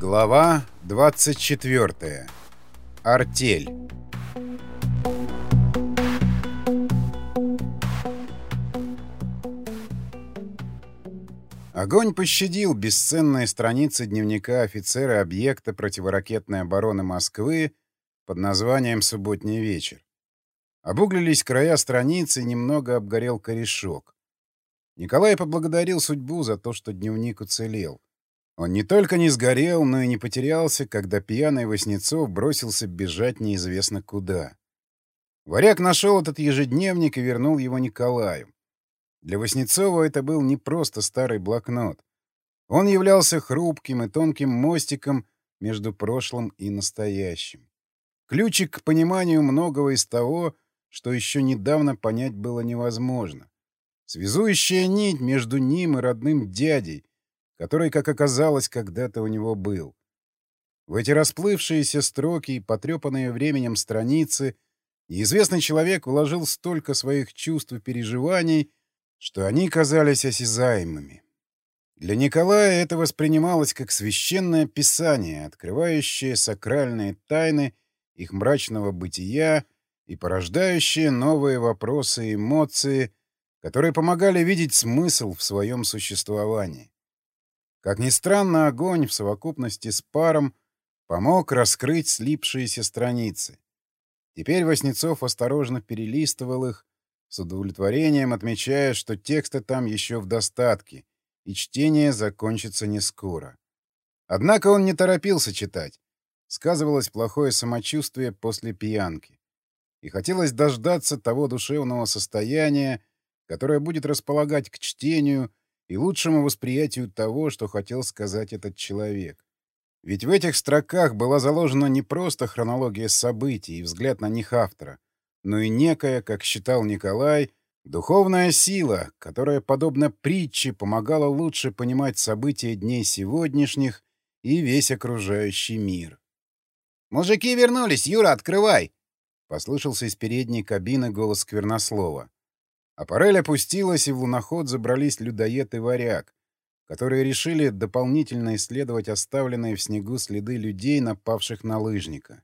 Глава 24. Артель. Огонь пощадил бесценные страницы дневника офицера объекта противоракетной обороны Москвы под названием «Субботний вечер». Обуглились края страницы немного обгорел корешок. Николай поблагодарил судьбу за то, что дневник уцелел. Он не только не сгорел, но и не потерялся, когда пьяный Васнецов бросился бежать неизвестно куда. Варяг нашел этот ежедневник и вернул его Николаю. Для Васнецова это был не просто старый блокнот. Он являлся хрупким и тонким мостиком между прошлым и настоящим. Ключик к пониманию многого из того, что еще недавно понять было невозможно. Связующая нить между ним и родным дядей, который, как оказалось, когда-то у него был. В эти расплывшиеся строки и потрепанные временем страницы неизвестный человек вложил столько своих чувств и переживаний, что они казались осязаемыми. Для Николая это воспринималось как священное писание, открывающее сакральные тайны их мрачного бытия и порождающее новые вопросы и эмоции, которые помогали видеть смысл в своем существовании. Как ни странно, огонь в совокупности с паром помог раскрыть слипшиеся страницы. Теперь Васнецов осторожно перелистывал их, с удовлетворением отмечая, что текста там еще в достатке, и чтение закончится не скоро. Однако он не торопился читать. Сказывалось плохое самочувствие после пьянки. И хотелось дождаться того душевного состояния, которое будет располагать к чтению и лучшему восприятию того, что хотел сказать этот человек. Ведь в этих строках была заложена не просто хронология событий и взгляд на них автора, но и некая, как считал Николай, духовная сила, которая, подобно притче, помогала лучше понимать события дней сегодняшних и весь окружающий мир. «Мужики вернулись! Юра, открывай!» — послышался из передней кабины голос Сквернослова. Аппарель опустилась, и в луноход забрались людоед и варяг, которые решили дополнительно исследовать оставленные в снегу следы людей, напавших на лыжника.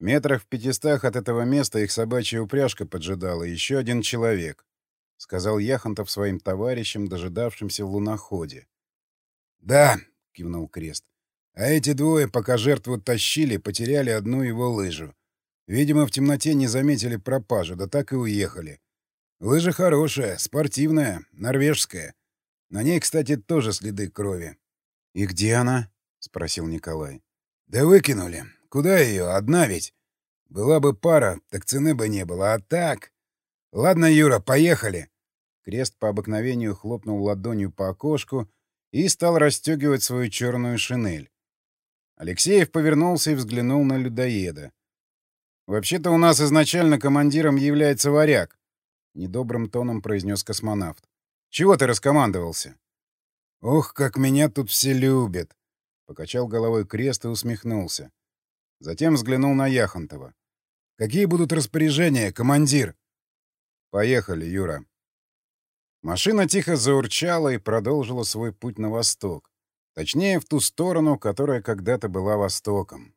Метрах в пятистах от этого места их собачья упряжка поджидала еще один человек, — сказал Яхонтов своим товарищам, дожидавшимся в луноходе. — Да, — кивнул Крест. — А эти двое, пока жертву тащили, потеряли одну его лыжу. Видимо, в темноте не заметили пропажу, да так и уехали. Лыжа хорошая, спортивная, норвежская. На ней, кстати, тоже следы крови. — И где она? — спросил Николай. — Да выкинули. Куда ее? Одна ведь. Была бы пара, так цены бы не было. А так... Ладно, Юра, поехали. Крест по обыкновению хлопнул ладонью по окошку и стал расстегивать свою черную шинель. Алексеев повернулся и взглянул на людоеда. «Вообще-то у нас изначально командиром является варяг. — недобрым тоном произнес космонавт. «Чего ты раскомандовался?» «Ох, как меня тут все любят!» — покачал головой крест и усмехнулся. Затем взглянул на Яхонтова. «Какие будут распоряжения, командир?» «Поехали, Юра». Машина тихо заурчала и продолжила свой путь на восток. Точнее, в ту сторону, которая когда-то была востоком.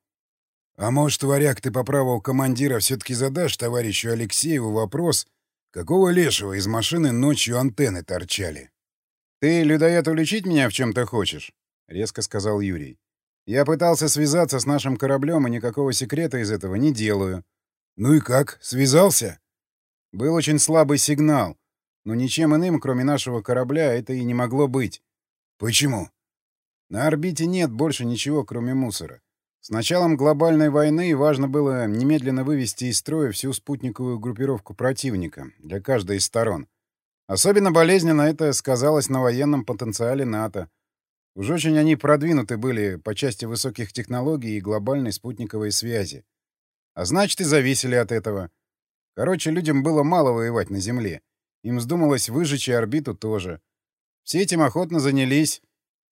«А может, варяг, ты по праву командира все-таки задашь товарищу Алексееву вопрос, Какого лешего из машины ночью антенны торчали? — Ты, людоед, уличить меня в чем-то хочешь? — резко сказал Юрий. — Я пытался связаться с нашим кораблем, и никакого секрета из этого не делаю. — Ну и как? Связался? Был очень слабый сигнал, но ничем иным, кроме нашего корабля, это и не могло быть. — Почему? — На орбите нет больше ничего, кроме мусора. С началом глобальной войны важно было немедленно вывести из строя всю спутниковую группировку противника для каждой из сторон. Особенно болезненно это сказалось на военном потенциале НАТО. Уж очень они продвинуты были по части высоких технологий и глобальной спутниковой связи. А значит, и зависели от этого. Короче, людям было мало воевать на Земле. Им вздумалось выжечь и орбиту тоже. Все этим охотно занялись,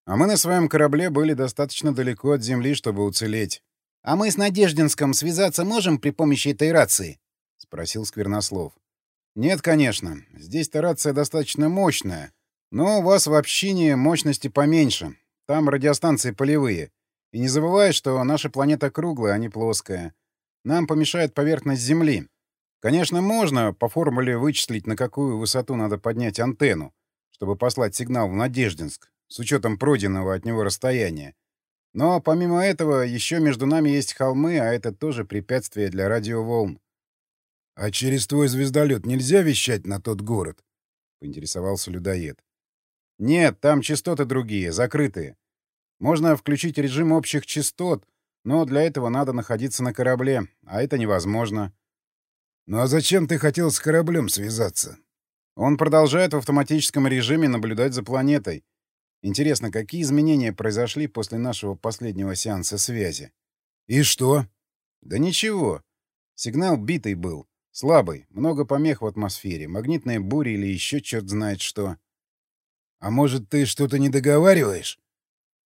а мы на своем корабле были достаточно далеко от Земли, чтобы уцелеть. — А мы с Надеждинском связаться можем при помощи этой рации? — спросил Сквернослов. — Нет, конечно. Здесь-то рация достаточно мощная. Но у вас в общине мощности поменьше. Там радиостанции полевые. И не забывай, что наша планета круглая, а не плоская. Нам помешает поверхность Земли. Конечно, можно по формуле вычислить, на какую высоту надо поднять антенну, чтобы послать сигнал в Надеждинск, с учетом пройденного от него расстояния. Но помимо этого, еще между нами есть холмы, а это тоже препятствие для радиоволн. — А через твой звездолет нельзя вещать на тот город? — поинтересовался людоед. — Нет, там частоты другие, закрытые. Можно включить режим общих частот, но для этого надо находиться на корабле, а это невозможно. — Ну а зачем ты хотел с кораблем связаться? Он продолжает в автоматическом режиме наблюдать за планетой. Интересно, какие изменения произошли после нашего последнего сеанса связи? — И что? — Да ничего. Сигнал битый был. Слабый, много помех в атмосфере, магнитные бури или еще черт знает что. — А может, ты что-то не договариваешь?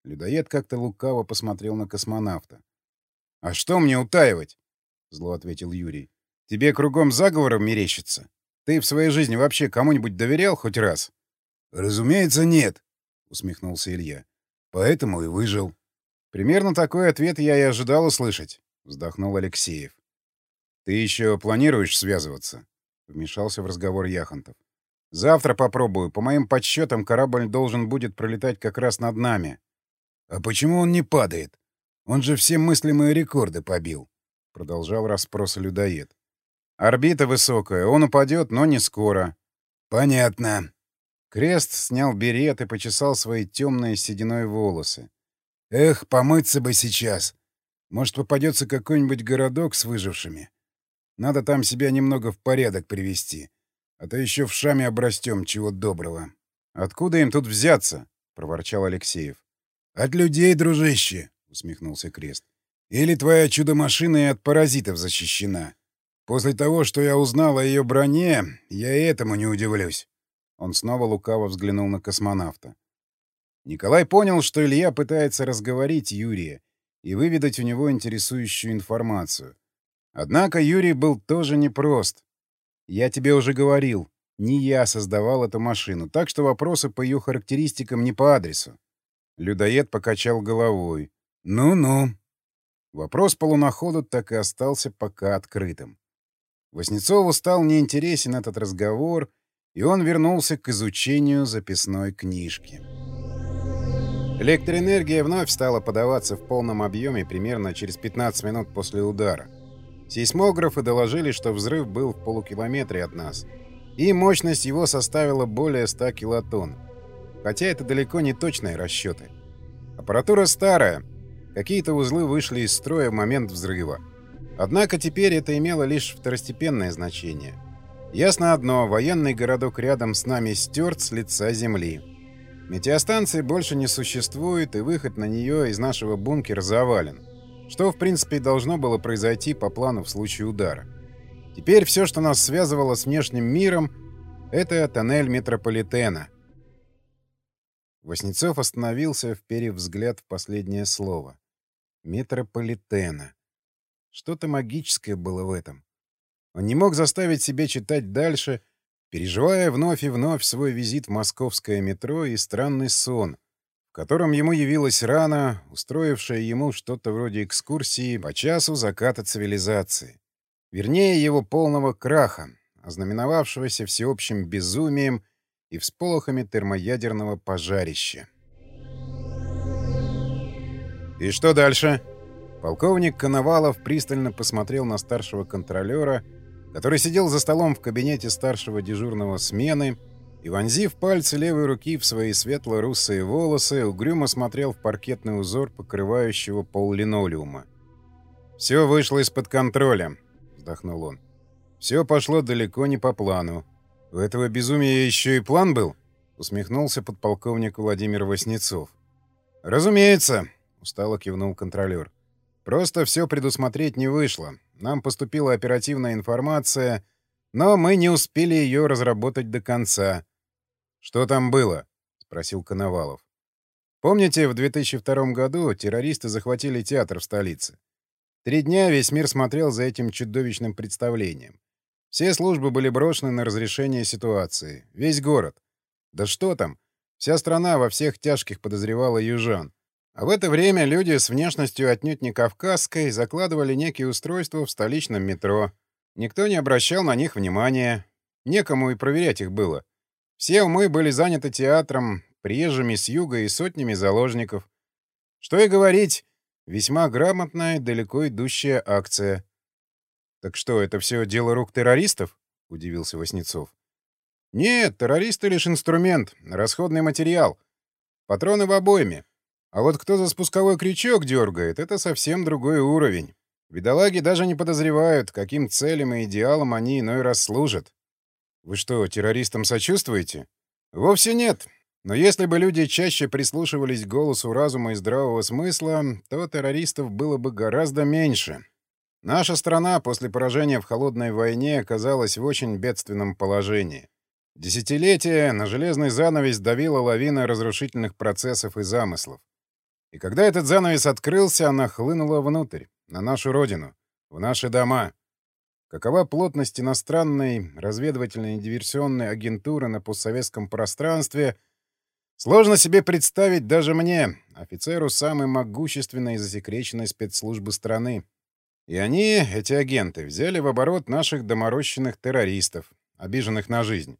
Людоед как-то лукаво посмотрел на космонавта. — А что мне утаивать? — зло ответил Юрий. — Тебе кругом заговором мерещится? Ты в своей жизни вообще кому-нибудь доверял хоть раз? — Разумеется, нет, — усмехнулся Илья. — Поэтому и выжил. — Примерно такой ответ я и ожидал услышать, — вздохнул Алексеев. — Ты еще планируешь связываться? — вмешался в разговор Яхонтов. — Завтра попробую. По моим подсчетам, корабль должен будет пролетать как раз над нами. — А почему он не падает? Он же все мыслимые рекорды побил, — продолжал расспросы людоед. — Орбита высокая, он упадет, но не скоро. — Понятно. Крест снял берет и почесал свои темные сединой волосы. Эх, помыться бы сейчас. Может, попадется какой-нибудь городок с выжившими. Надо там себя немного в порядок привести. А то еще в шаме обрастем чего доброго. — Откуда им тут взяться? — проворчал Алексеев. — От людей, дружище, — усмехнулся Крест. — Или твоя чудо-машина и от паразитов защищена. После того, что я узнал о ее броне, я и этому не удивлюсь. Он снова лукаво взглянул на космонавта. Николай понял, что Илья пытается разговорить Юрия и выведать у него интересующую информацию. Однако Юрий был тоже непрост. Я тебе уже говорил, не я создавал эту машину, так что вопросы по ее характеристикам не по адресу. Людоед покачал головой. «Ну-ну». Вопрос по луноходу так и остался пока открытым. Воснецову стал неинтересен этот разговор, и он вернулся к изучению записной книжки. Электроэнергия вновь стала подаваться в полном объеме примерно через 15 минут после удара. Сейсмографы доложили, что взрыв был в полукилометре от нас, и мощность его составила более 100 килотонн. Хотя это далеко не точные расчеты. Аппаратура старая, какие-то узлы вышли из строя в момент взрыва. Однако теперь это имело лишь второстепенное значение — Ясно одно, военный городок рядом с нами стерт с лица земли. Метеостанции больше не существует, и выход на нее из нашего бункера завален. Что, в принципе, должно было произойти по плану в случае удара. Теперь все, что нас связывало с внешним миром, это тоннель метрополитена. Воснецов остановился, вперев взгляд в последнее слово. Метрополитена. Что-то магическое было в этом. Он не мог заставить себя читать дальше, переживая вновь и вновь свой визит в московское метро и странный сон, в котором ему явилась рана, устроившая ему что-то вроде экскурсии по часу заката цивилизации. Вернее, его полного краха, ознаменовавшегося всеобщим безумием и всполохами термоядерного пожарища. «И что дальше?» Полковник Коновалов пристально посмотрел на старшего контролера — который сидел за столом в кабинете старшего дежурного смены и, вонзив пальцы левой руки в свои светло-русые волосы, угрюмо смотрел в паркетный узор покрывающего пол линолеума. «Все вышло из-под контроля», — вздохнул он. «Все пошло далеко не по плану. У этого безумия еще и план был?» — усмехнулся подполковник Владимир Васнецов. «Разумеется», — устало кивнул контролер. «Просто все предусмотреть не вышло. Нам поступила оперативная информация, но мы не успели ее разработать до конца. «Что там было?» — спросил Коновалов. «Помните, в 2002 году террористы захватили театр в столице? Три дня весь мир смотрел за этим чудовищным представлением. Все службы были брошены на разрешение ситуации. Весь город. Да что там? Вся страна во всех тяжких подозревала южан. А в это время люди с внешностью отнюдь не кавказской закладывали некие устройства в столичном метро. Никто не обращал на них внимания. Некому и проверять их было. Все умы были заняты театром, приезжими с юга и сотнями заложников. Что и говорить, весьма грамотная, далеко идущая акция. «Так что, это все дело рук террористов?» — удивился Васнецов. «Нет, террористы лишь инструмент, расходный материал. Патроны в обойме. А вот кто за спусковой крючок дергает, это совсем другой уровень. Бедолаги даже не подозревают, каким целям и идеалам они иной раз служат. Вы что, террористам сочувствуете? Вовсе нет. Но если бы люди чаще прислушивались к голосу разума и здравого смысла, то террористов было бы гораздо меньше. Наша страна после поражения в холодной войне оказалась в очень бедственном положении. Десятилетия на железный занавес давила лавина разрушительных процессов и замыслов. И когда этот занавес открылся, она хлынула внутрь, на нашу родину, в наши дома. Какова плотность иностранной разведывательной и диверсионной агентуры на постсоветском пространстве, сложно себе представить даже мне, офицеру самой могущественной и засекреченной спецслужбы страны. И они, эти агенты, взяли в оборот наших доморощенных террористов, обиженных на жизнь,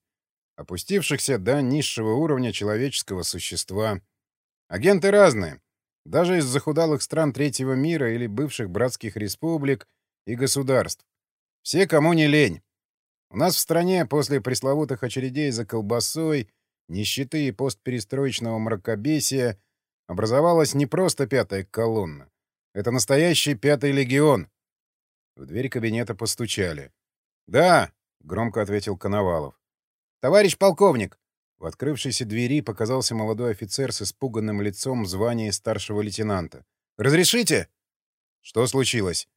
опустившихся до низшего уровня человеческого существа. Агенты разные, даже из захудалых стран третьего мира или бывших братских республик и государств. Все, кому не лень. У нас в стране после пресловутых очередей за колбасой, нищеты и постперестроечного мракобесия образовалась не просто пятая колонна. Это настоящий пятый легион, в дверь кабинета постучали. «Да», — громко ответил Коновалов. «Товарищ полковник!» В открывшейся двери показался молодой офицер с испуганным лицом в старшего лейтенанта. «Разрешите?» «Что случилось?»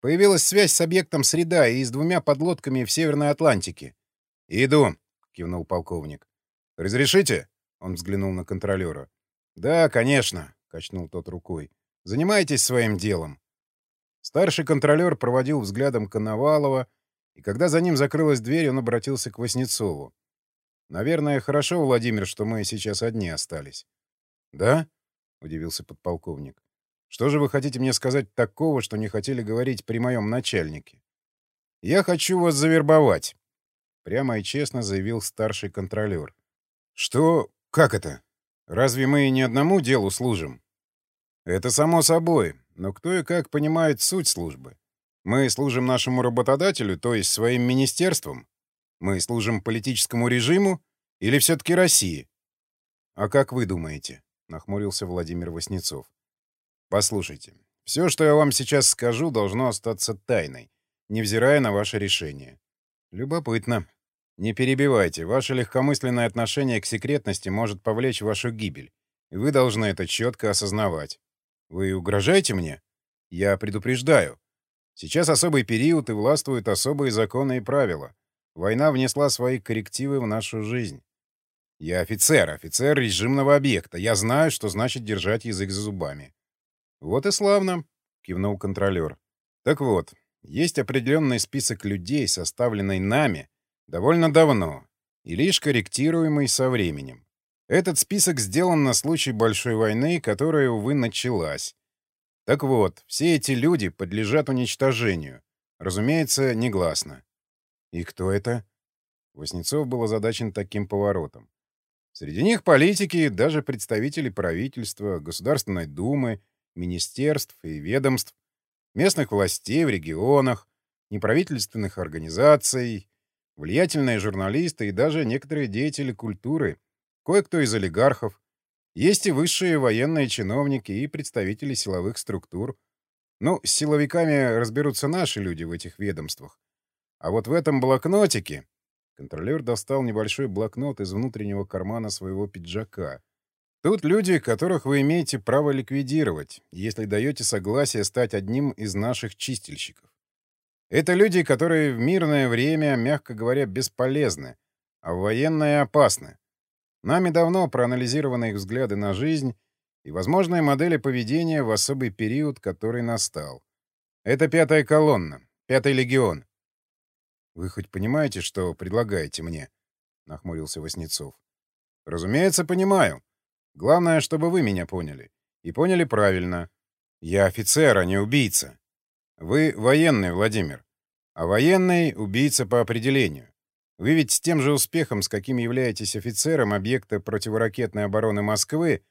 «Появилась связь с объектом «Среда» и с двумя подлодками в Северной Атлантике». «Иду», — кивнул полковник. «Разрешите?» — он взглянул на контролера. «Да, конечно», — качнул тот рукой. «Занимайтесь своим делом». Старший контролер проводил взглядом Коновалова, и когда за ним закрылась дверь, он обратился к Васнецову. «Наверное, хорошо, Владимир, что мы сейчас одни остались». «Да?» — удивился подполковник. «Что же вы хотите мне сказать такого, что не хотели говорить при моем начальнике?» «Я хочу вас завербовать», — прямо и честно заявил старший контролер. «Что? Как это? Разве мы ни одному делу служим?» «Это само собой но кто и как понимает суть службы? Мы служим нашему работодателю, то есть своим министерствам? Мы служим политическому режиму или все-таки России? А как вы думаете? Нахмурился Владимир Васнецов. Послушайте, все, что я вам сейчас скажу, должно остаться тайной, невзирая на ваше решение. Любопытно. Не перебивайте. Ваше легкомысленное отношение к секретности может повлечь вашу гибель. И вы должны это четко осознавать. Вы угрожаете мне? Я предупреждаю. Сейчас особый период и властвуют особые законы и правила. Война внесла свои коррективы в нашу жизнь. Я офицер, офицер режимного объекта. Я знаю, что значит держать язык за зубами. Вот и славно, кивнул контролер. Так вот, есть определенный список людей, составленный нами довольно давно и лишь корректируемый со временем. Этот список сделан на случай большой войны, которая, увы, началась. Так вот, все эти люди подлежат уничтожению. Разумеется, негласно. И кто это? Воснецов был озадачен таким поворотом. Среди них политики, даже представители правительства, Государственной Думы, министерств и ведомств, местных властей в регионах, неправительственных организаций, влиятельные журналисты и даже некоторые деятели культуры — кое-кто из олигархов. Есть и высшие военные чиновники и представители силовых структур. Ну, с силовиками разберутся наши люди в этих ведомствах. А вот в этом блокнотике... Контролер достал небольшой блокнот из внутреннего кармана своего пиджака. Тут люди, которых вы имеете право ликвидировать, если даете согласие стать одним из наших чистильщиков. Это люди, которые в мирное время, мягко говоря, бесполезны, а в военное опасны. Нами давно проанализированы их взгляды на жизнь и возможные модели поведения в особый период, который настал. Это пятая колонна, пятый легион. «Вы хоть понимаете, что предлагаете мне?» — нахмурился Васнецов. «Разумеется, понимаю. Главное, чтобы вы меня поняли. И поняли правильно. Я офицер, а не убийца. Вы военный, Владимир. А военный — убийца по определению. Вы ведь с тем же успехом, с каким являетесь офицером объекта противоракетной обороны Москвы,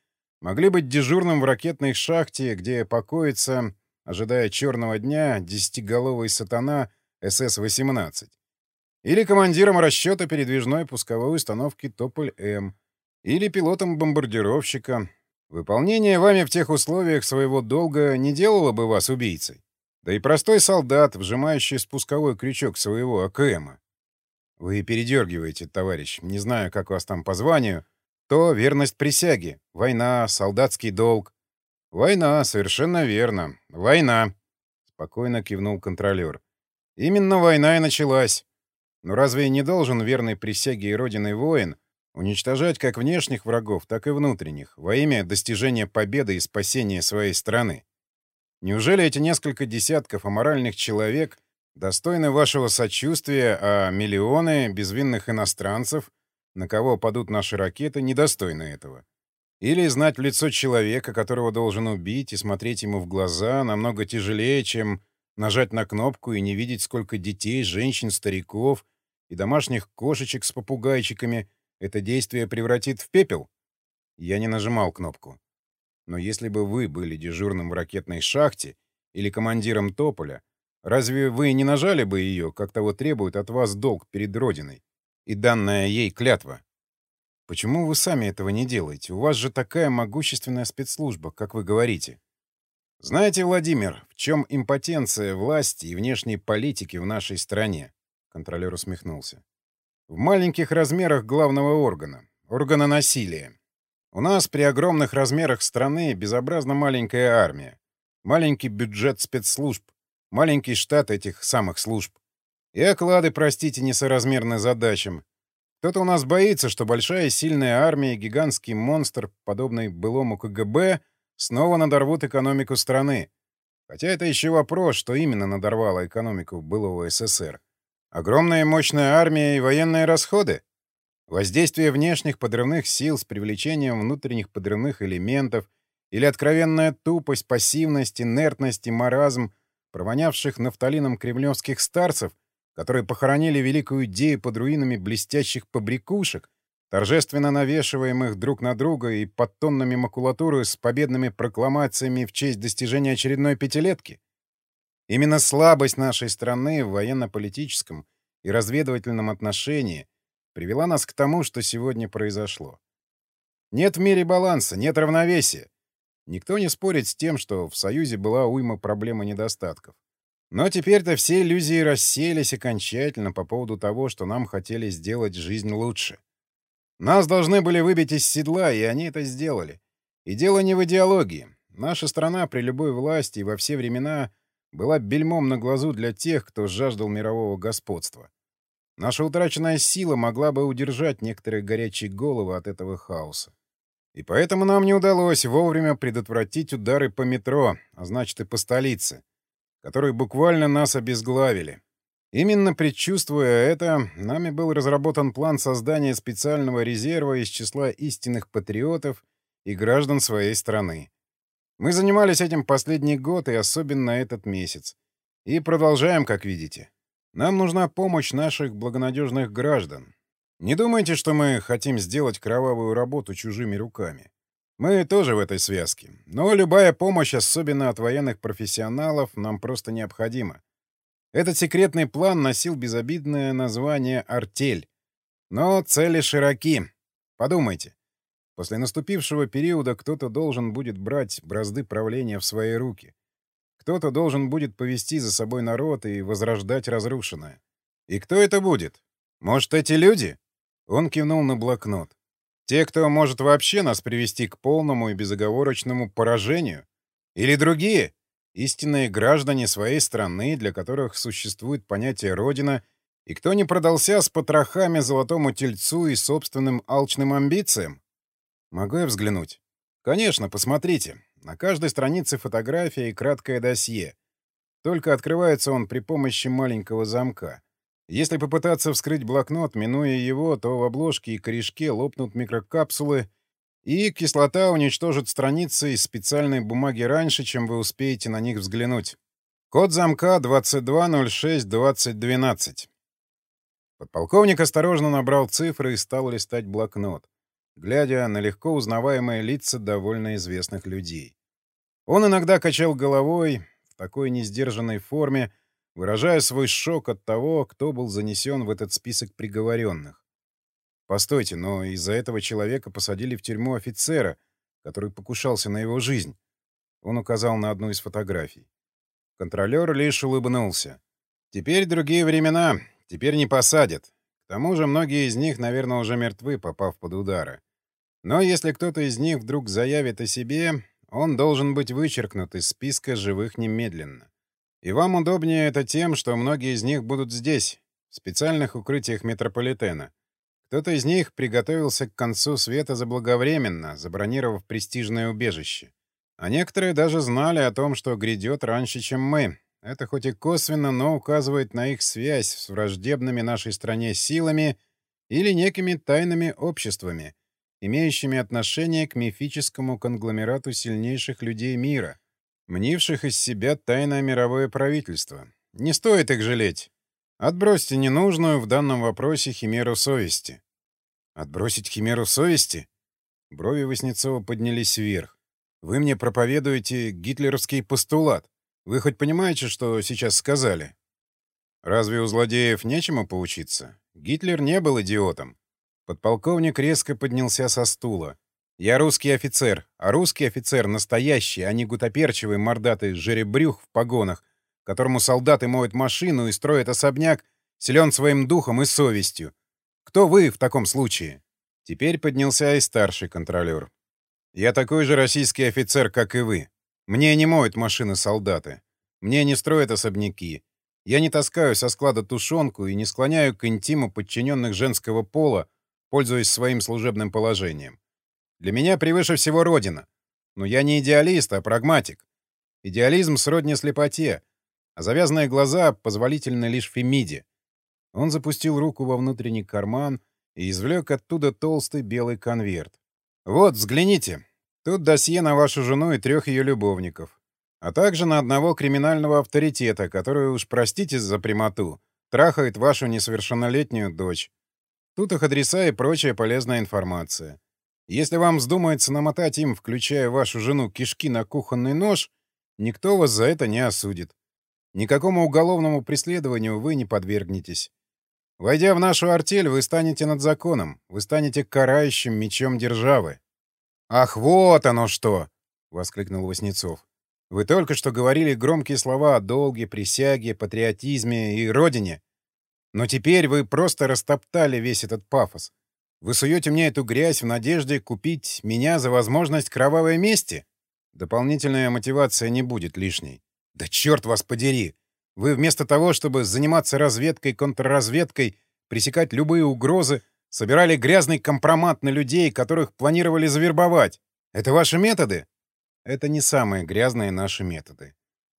могли быть дежурным в ракетной шахте, где покоится, ожидая черного дня, десятиголовый сатана СС-18. Или командиром расчета передвижной пусковой установки «Тополь-М». Или пилотом бомбардировщика. Выполнение вами в тех условиях своего долга не делало бы вас убийцей. Да и простой солдат, вжимающий спусковой крючок своего АКМа. Вы передергиваете, товарищ, не знаю, как вас там по званию, то верность присяге, война, солдатский долг. Война, совершенно верно. Война, спокойно кивнул контролер. Именно война и началась. Но разве не должен верный присяге и родиной воин уничтожать как внешних врагов, так и внутренних, во имя достижения победы и спасения своей страны? Неужели эти несколько десятков аморальных человек достойны вашего сочувствия, а миллионы безвинных иностранцев, на кого падут наши ракеты, недостойны этого? Или знать в лицо человека, которого должен убить, и смотреть ему в глаза намного тяжелее, чем нажать на кнопку и не видеть, сколько детей, женщин, стариков и домашних кошечек с попугайчиками это действие превратит в пепел? Я не нажимал кнопку. Но если бы вы были дежурным в ракетной шахте или командиром Тополя, разве вы не нажали бы ее, как того требует от вас долг перед Родиной и данная ей клятва? Почему вы сами этого не делаете? У вас же такая могущественная спецслужба, как вы говорите. Знаете, Владимир, в чем импотенция власти и внешней политики в нашей стране? Контролер усмехнулся. В маленьких размерах главного органа, органа насилия. У нас при огромных размерах страны безобразно маленькая армия, маленький бюджет спецслужб, маленький штат этих самых служб. И оклады, простите, несоразмерны задачам. Кто-то у нас боится, что большая сильная армия, гигантский монстр, подобный былому КГБ, снова надорвут экономику страны. Хотя это еще вопрос, что именно надорвало экономику былого СССР. Огромная мощная армия и военные расходы? Воздействие внешних подрывных сил с привлечением внутренних подрывных элементов или откровенная тупость, пассивность, инертность и маразм, провонявших нафталином кремлевских старцев, которые похоронили великую идею под руинами блестящих побрякушек, торжественно навешиваемых друг на друга и под тоннами макулатуры с победными прокламациями в честь достижения очередной пятилетки? Именно слабость нашей страны в военно-политическом и разведывательном отношении привела нас к тому, что сегодня произошло. Нет в мире баланса, нет равновесия. Никто не спорит с тем, что в Союзе была уйма проблем и недостатков. Но теперь-то все иллюзии рассеялись окончательно по поводу того, что нам хотели сделать жизнь лучше. Нас должны были выбить из седла, и они это сделали. И дело не в идеологии. Наша страна при любой власти и во все времена была бельмом на глазу для тех, кто жаждал мирового господства. Наша утраченная сила могла бы удержать некоторые горячие головы от этого хаоса. И поэтому нам не удалось вовремя предотвратить удары по метро, а значит и по столице, которые буквально нас обезглавили. Именно предчувствуя это, нами был разработан план создания специального резерва из числа истинных патриотов и граждан своей страны. Мы занимались этим последний год и особенно этот месяц. И продолжаем, как видите. Нам нужна помощь наших благонадежных граждан. Не думайте, что мы хотим сделать кровавую работу чужими руками. Мы тоже в этой связке. Но любая помощь, особенно от военных профессионалов, нам просто необходима. Этот секретный план носил безобидное название «Артель». Но цели широки. Подумайте. После наступившего периода кто-то должен будет брать бразды правления в свои руки. Кто-то должен будет повести за собой народ и возрождать разрушенное. И кто это будет? Может, эти люди? Он кивнул на блокнот. Те, кто может вообще нас привести к полному и безоговорочному поражению? Или другие? Истинные граждане своей страны, для которых существует понятие «родина», и кто не продался с потрохами золотому тельцу и собственным алчным амбициям? Могу я взглянуть? Конечно, посмотрите. На каждой странице фотография и краткое досье. Только открывается он при помощи маленького замка. Если попытаться вскрыть блокнот, минуя его, то в обложке и корешке лопнут микрокапсулы И кислота уничтожит страницы из специальной бумаги раньше, чем вы успеете на них взглянуть. Код замка 2206-2012. Подполковник осторожно набрал цифры и стал листать блокнот, глядя на легко узнаваемые лица довольно известных людей. Он иногда качал головой в такой несдержанной форме, выражая свой шок от того, кто был занесен в этот список приговоренных. Постойте, но из-за этого человека посадили в тюрьму офицера, который покушался на его жизнь. Он указал на одну из фотографий. Контролер лишь улыбнулся. Теперь другие времена. Теперь не посадят. К тому же многие из них, наверное, уже мертвы, попав под удары. Но если кто-то из них вдруг заявит о себе, он должен быть вычеркнут из списка живых немедленно. И вам удобнее это тем, что многие из них будут здесь, в специальных укрытиях метрополитена. Кто-то из них приготовился к концу света заблаговременно, забронировав престижное убежище. А некоторые даже знали о том, что грядет раньше, чем мы. Это хоть и косвенно, но указывает на их связь с враждебными нашей стране силами или некими тайными обществами, имеющими отношение к мифическому конгломерату сильнейших людей мира, мнивших из себя тайное мировое правительство. Не стоит их жалеть. Отбросьте ненужную в данном вопросе химеру совести. Отбросить химеру совести? Брови Васнецова поднялись вверх. Вы мне проповедуете гитлеровский постулат. Вы хоть понимаете, что сейчас сказали? Разве у злодеев нечему поучиться? Гитлер не был идиотом. Подполковник резко поднялся со стула. Я русский офицер, а русский офицер настоящий, а не гутоперчивый мордатый жеребрюх в погонах, которому солдаты моют машину и строят особняк, силен своим духом и совестью. Кто вы в таком случае? Теперь поднялся и старший контролер. Я такой же российский офицер, как и вы. Мне не моют машины солдаты. Мне не строят особняки. Я не таскаю со склада тушенку и не склоняю к интиму подчиненных женского пола, пользуясь своим служебным положением. Для меня превыше всего Родина. Но я не идеалист, а прагматик. Идеализм сродни слепоте, а завязанные глаза позволительны лишь Фемиде. Он запустил руку во внутренний карман и извлек оттуда толстый белый конверт. «Вот, взгляните. Тут досье на вашу жену и трех ее любовников. А также на одного криминального авторитета, который, уж простите за прямоту, трахает вашу несовершеннолетнюю дочь. Тут их адреса и прочая полезная информация. Если вам вздумается намотать им, включая вашу жену, кишки на кухонный нож, никто вас за это не осудит. Никакому уголовному преследованию вы не подвергнетесь. Войдя в нашу артель, вы станете над законом, вы станете карающим мечом державы. «Ах, вот оно что!» — воскликнул Васнецов. «Вы только что говорили громкие слова о долге, присяге, патриотизме и родине. Но теперь вы просто растоптали весь этот пафос. Вы суете мне эту грязь в надежде купить меня за возможность кровавой мести? Дополнительная мотивация не будет лишней. Да черт вас подери! Вы вместо того, чтобы заниматься разведкой, контрразведкой, пресекать любые угрозы, собирали грязный компромат на людей, которых планировали завербовать. Это ваши методы? Это не самые грязные наши методы.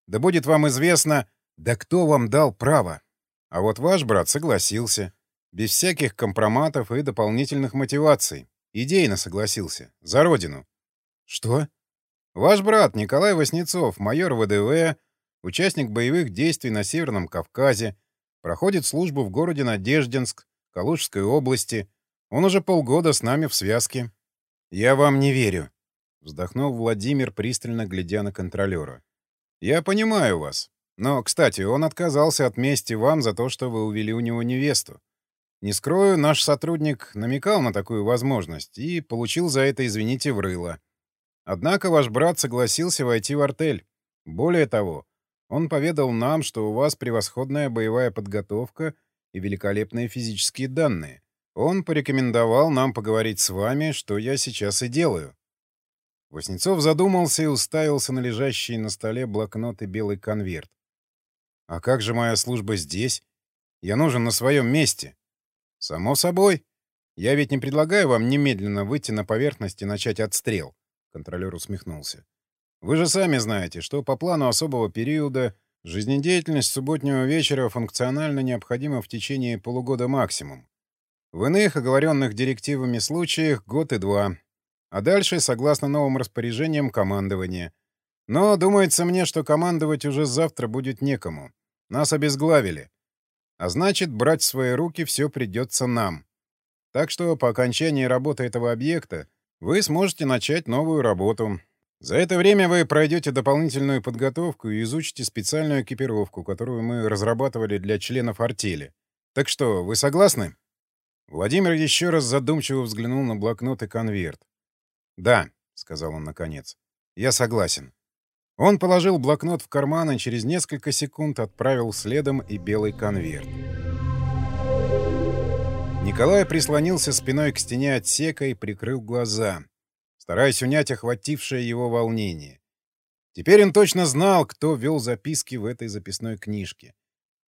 Да будет вам известно, да кто вам дал право. А вот ваш брат согласился. Без всяких компроматов и дополнительных мотиваций. Идейно согласился. За родину. Что? Ваш брат Николай Васнецов, майор ВДВ, участник боевых действий на Северном Кавказе, проходит службу в городе Надеждинск, Калужской области. Он уже полгода с нами в связке. «Я вам не верю», — вздохнул Владимир, пристально глядя на контролера. «Я понимаю вас. Но, кстати, он отказался от мести вам за то, что вы увели у него невесту. Не скрою, наш сотрудник намекал на такую возможность и получил за это, извините, врыло. Однако ваш брат согласился войти в артель. Более того, он поведал нам, что у вас превосходная боевая подготовка и великолепные физические данные. Он порекомендовал нам поговорить с вами, что я сейчас и делаю. Воснецов задумался и уставился на лежащий на столе блокнот и белый конверт. «А как же моя служба здесь? Я нужен на своем месте». «Само собой. Я ведь не предлагаю вам немедленно выйти на поверхность и начать отстрел», — контролер усмехнулся. Вы же сами знаете, что по плану особого периода жизнедеятельность субботнего вечера функционально необходима в течение полугода максимум. В иных, оговоренных директивами случаях, год и два. а дальше, согласно новым распоряжениям, командование. Но думается мне, что командовать уже завтра будет некому. Нас обезглавили. А значит, брать в свои руки все придется нам. Так что по окончании работы этого объекта вы сможете начать новую работу. За это время вы пройдете дополнительную подготовку и изучите специальную экипировку, которую мы разрабатывали для членов артели. Так что, вы согласны? Владимир еще раз задумчиво взглянул на блокнот и конверт. «Да», — сказал он наконец, — «я согласен». Он положил блокнот в карман и через несколько секунд отправил следом и белый конверт. Николай прислонился спиной к стене отсека и прикрыл глаза, стараясь унять охватившее его волнение. Теперь он точно знал, кто вел записки в этой записной книжке.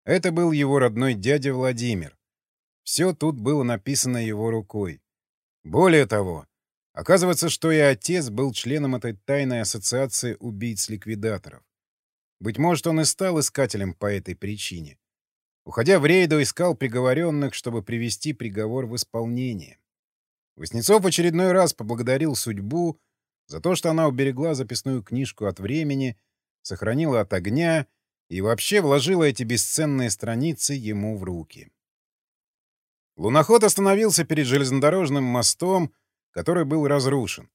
Это был его родной дядя Владимир. Все тут было написано его рукой. Более того, оказывается, что и отец был членом этой тайной ассоциации убийц-ликвидаторов. Быть может, он и стал искателем по этой причине. Уходя в рейду, искал приговоренных, чтобы привести приговор в исполнение. Воснецов очередной раз поблагодарил судьбу за то, что она уберегла записную книжку от времени, сохранила от огня и вообще вложила эти бесценные страницы ему в руки. Луноход остановился перед железнодорожным мостом, который был разрушен.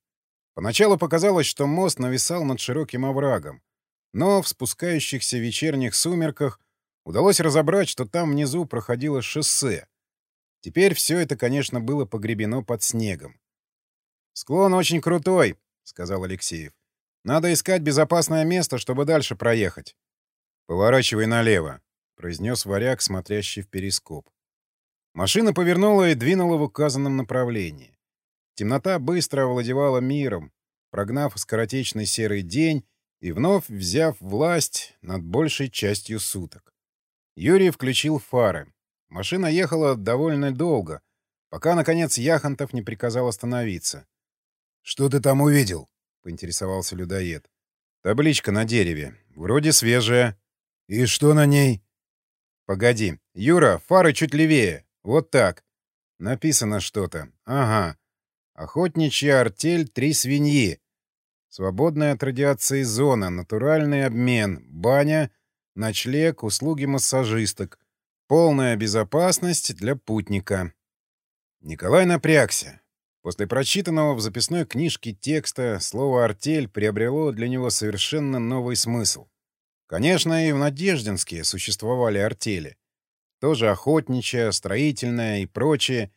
Поначалу показалось, что мост нависал над широким оврагом, но в спускающихся вечерних сумерках удалось разобрать, что там внизу проходило шоссе. Теперь все это, конечно, было погребено под снегом. «Склон очень крутой», — сказал Алексеев. «Надо искать безопасное место, чтобы дальше проехать». «Поворачивай налево», — произнес варяг, смотрящий в перископ. Машина повернула и двинула в указанном направлении. Темнота быстро овладевала миром, прогнав скоротечный серый день и вновь взяв власть над большей частью суток. Юрий включил фары. Машина ехала довольно долго, пока, наконец, Яхонтов не приказал остановиться. «Что ты там увидел?» — поинтересовался людоед. «Табличка на дереве. Вроде свежая». «И что на ней?» «Погоди. Юра, фары чуть левее. Вот так. Написано что-то. Ага. Охотничья артель «Три свиньи». Свободная от радиации зона, натуральный обмен, баня — ночлег, услуги массажисток, полная безопасность для путника. Николай напрягся. После прочитанного в записной книжке текста слово «артель» приобрело для него совершенно новый смысл. Конечно, и в Надеждинске существовали артели. Тоже охотничья, строительная и прочее,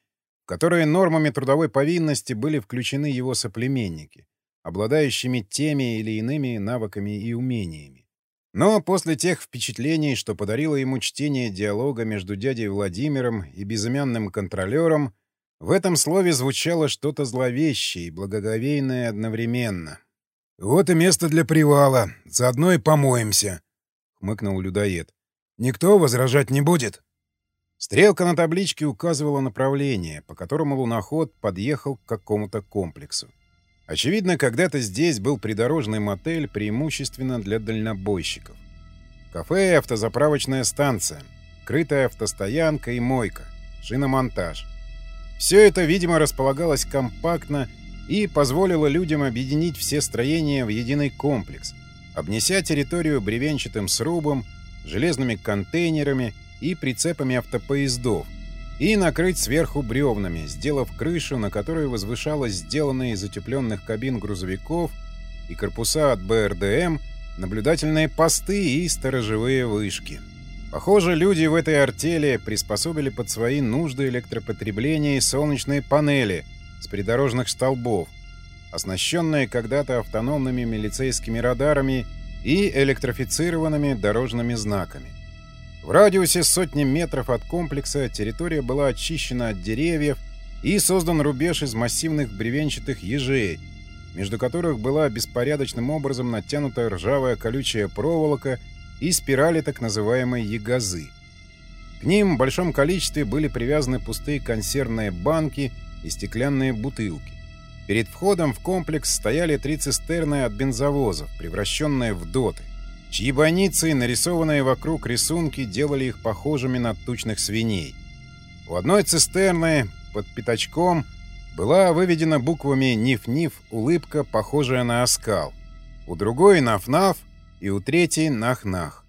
в которые нормами трудовой повинности были включены его соплеменники, обладающими теми или иными навыками и умениями. Но после тех впечатлений, что подарило ему чтение диалога между дядей Владимиром и безымянным контролером, в этом слове звучало что-то зловещее и благоговейное одновременно. «Вот и место для привала. Заодно и помоемся», — хмыкнул людоед. «Никто возражать не будет?» Стрелка на табличке указывала направление, по которому луноход подъехал к какому-то комплексу. Очевидно, когда-то здесь был придорожный мотель преимущественно для дальнобойщиков. Кафе и автозаправочная станция, крытая автостоянка и мойка, шиномонтаж. Все это, видимо, располагалось компактно и позволило людям объединить все строения в единый комплекс, обнеся территорию бревенчатым срубом, железными контейнерами и прицепами автопоездов — и накрыть сверху бревнами, сделав крышу, на которой возвышалась сделанная из утепленных кабин грузовиков и корпуса от БРДМ, наблюдательные посты и сторожевые вышки. Похоже, люди в этой артели приспособили под свои нужды электропотребления солнечные панели с придорожных столбов, оснащенные когда-то автономными милицейскими радарами и электрифицированными дорожными знаками. В радиусе сотни метров от комплекса территория была очищена от деревьев и создан рубеж из массивных бревенчатых ежей, между которых была беспорядочным образом натянута ржавая колючая проволока и спирали так называемой ягозы. К ним в большом количестве были привязаны пустые консервные банки и стеклянные бутылки. Перед входом в комплекс стояли три цистерны от бензовозов, превращенные в доты чьи бойницы и нарисованные вокруг рисунки делали их похожими на тучных свиней. У одной цистерны под пятачком была выведена буквами «Ниф-Ниф» улыбка, похожая на оскал. У другой — «Наф-Наф», и у третьей — «Нах-Нах».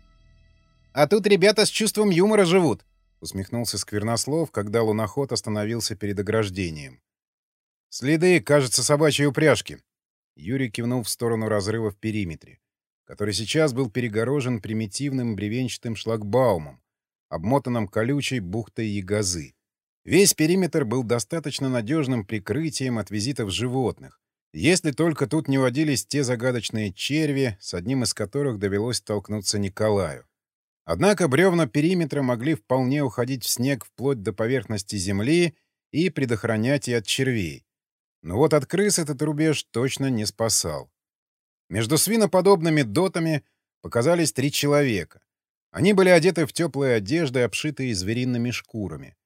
«А тут ребята с чувством юмора живут», — усмехнулся Сквернослов, когда луноход остановился перед ограждением. «Следы, кажется, собачьей упряжки». Юрий кивнул в сторону разрыва в периметре, который сейчас был перегорожен примитивным бревенчатым шлагбаумом, обмотанным колючей бухтой ягозы. Весь периметр был достаточно надежным прикрытием от визитов животных, если только тут не водились те загадочные черви, с одним из которых довелось столкнуться Николаю. Однако бревна периметра могли вполне уходить в снег вплоть до поверхности земли и предохранять и от червей. Но вот от крыс этот рубеж точно не спасал. Между свиноподобными дотами показались три человека. Они были одеты в теплые одежды, обшитые звериными шкурами.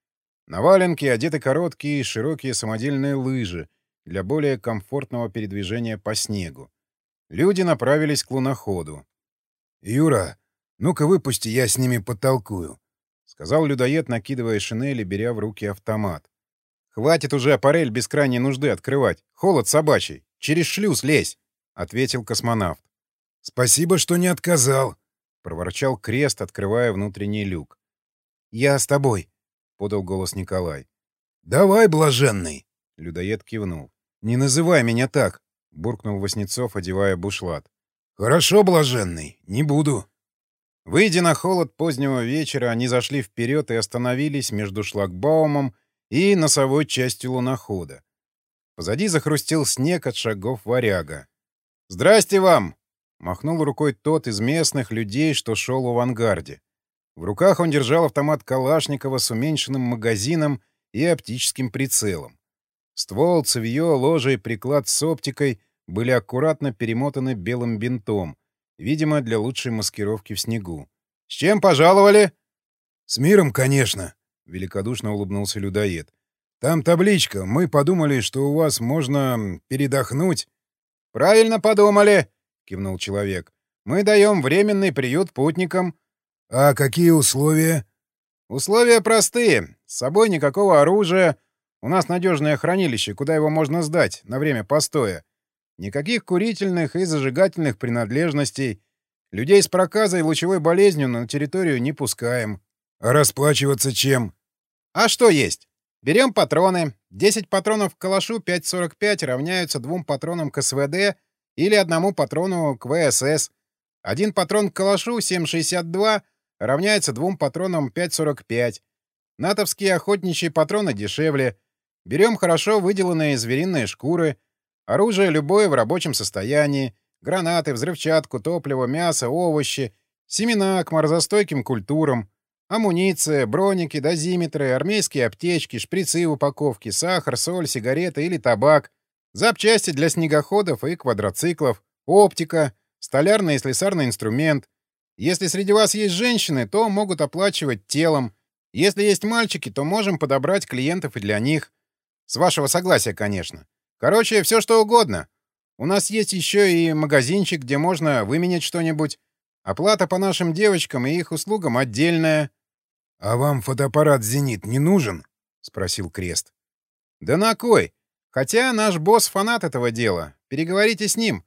На валенке одеты короткие широкие самодельные лыжи для более комфортного передвижения по снегу. Люди направились к луноходу. «Юра, ну-ка выпусти, я с ними потолкую», — сказал людоед, накидывая шинель и беря в руки автомат. «Хватит уже аппарель без крайней нужды открывать. Холод собачий. Через шлюз лезь», — ответил космонавт. «Спасибо, что не отказал», — проворчал Крест, открывая внутренний люк. «Я с тобой», — подал голос Николай. «Давай, блаженный!» — людоед кивнул. «Не называй меня так!» — буркнул Васнецов, одевая бушлат. «Хорошо, блаженный, не буду». Выйдя на холод позднего вечера, они зашли вперед и остановились между шлагбаумом и носовой частью лунохода. Позади захрустел снег от шагов варяга. «Здрасте вам!» — махнул рукой тот из местных людей, что шел в авангарде. В руках он держал автомат Калашникова с уменьшенным магазином и оптическим прицелом. Ствол, цевье, ложе и приклад с оптикой были аккуратно перемотаны белым бинтом, видимо, для лучшей маскировки в снегу. «С чем пожаловали?» «С миром, конечно», — великодушно улыбнулся людоед. «Там табличка. Мы подумали, что у вас можно передохнуть». «Правильно подумали», — кивнул человек. «Мы даем временный приют путникам». «А какие условия?» «Условия простые. С собой никакого оружия. У нас надежное хранилище, куда его можно сдать на время постоя. Никаких курительных и зажигательных принадлежностей. Людей с проказой и лучевой болезнью на территорию не пускаем». «А расплачиваться чем?» «А что есть? Берем патроны. 10 патронов к калашу 5,45 равняются двум патронам к СВД или одному патрону к ВСС. Один патрон к калашу 7,62 равняется двум патронам 5,45. Натовские охотничьи патроны дешевле. Берем хорошо выделанные звериные шкуры. Оружие любое в рабочем состоянии. Гранаты, взрывчатку, топливо, мясо, овощи. Семена к морозостойким культурам. Амуниция, броники, дозиметры, армейские аптечки, шприцы в упаковке, сахар, соль, сигареты или табак. Запчасти для снегоходов и квадроциклов. Оптика, столярный и слесарный инструмент. Если среди вас есть женщины, то могут оплачивать телом. Если есть мальчики, то можем подобрать клиентов и для них. С вашего согласия, конечно. Короче, все что угодно. У нас есть еще и магазинчик, где можно выменять что-нибудь. Оплата по нашим девочкам и их услугам отдельная. — А вам фотоаппарат «Зенит» не нужен? — спросил Крест. — Да на кой? Хотя наш босс фанат этого дела. Переговорите с ним.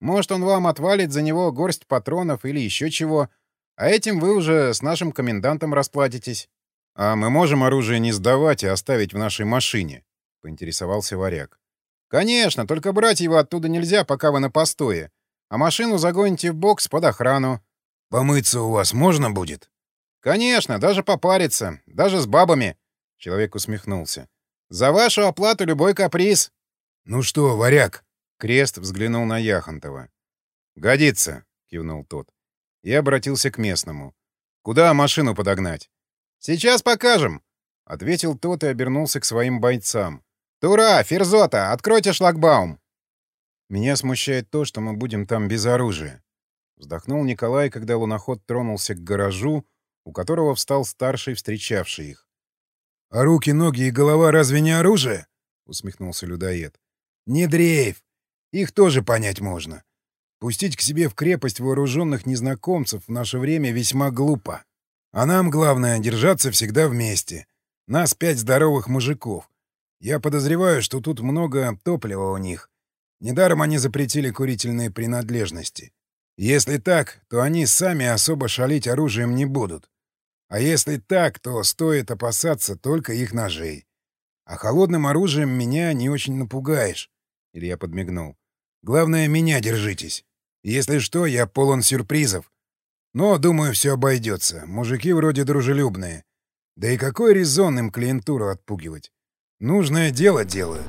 Может, он вам отвалит за него горсть патронов или еще чего, а этим вы уже с нашим комендантом расплатитесь. — А мы можем оружие не сдавать и оставить в нашей машине? — поинтересовался варяг. — Конечно, только брать его оттуда нельзя, пока вы на постое. А машину загоните в бокс под охрану. — Помыться у вас можно будет? — Конечно, даже попариться, даже с бабами. Человек усмехнулся. — За вашу оплату любой каприз. — Ну что, варяг, Крест взглянул на Яхонтова. «Годится», — кивнул тот. И обратился к местному. «Куда машину подогнать?» «Сейчас покажем», — ответил тот и обернулся к своим бойцам. «Тура! Ферзота! Откройте шлагбаум!» «Меня смущает то, что мы будем там без оружия», — вздохнул Николай, когда луноход тронулся к гаражу, у которого встал старший, встречавший их. «А руки, ноги и голова разве не оружие?» — усмехнулся людоед. «Не дрейф! Их тоже понять можно. Пустить к себе в крепость вооруженных незнакомцев в наше время весьма глупо. А нам главное — держаться всегда вместе. Нас пять здоровых мужиков. Я подозреваю, что тут много топлива у них. Недаром они запретили курительные принадлежности. Если так, то они сами особо шалить оружием не будут. А если так, то стоит опасаться только их ножей. А холодным оружием меня не очень напугаешь. Илья подмигнул. Главное, меня держитесь. Если что, я полон сюрпризов. Но, думаю, все обойдется. Мужики вроде дружелюбные. Да и какой резон им клиентуру отпугивать? Нужное дело делают.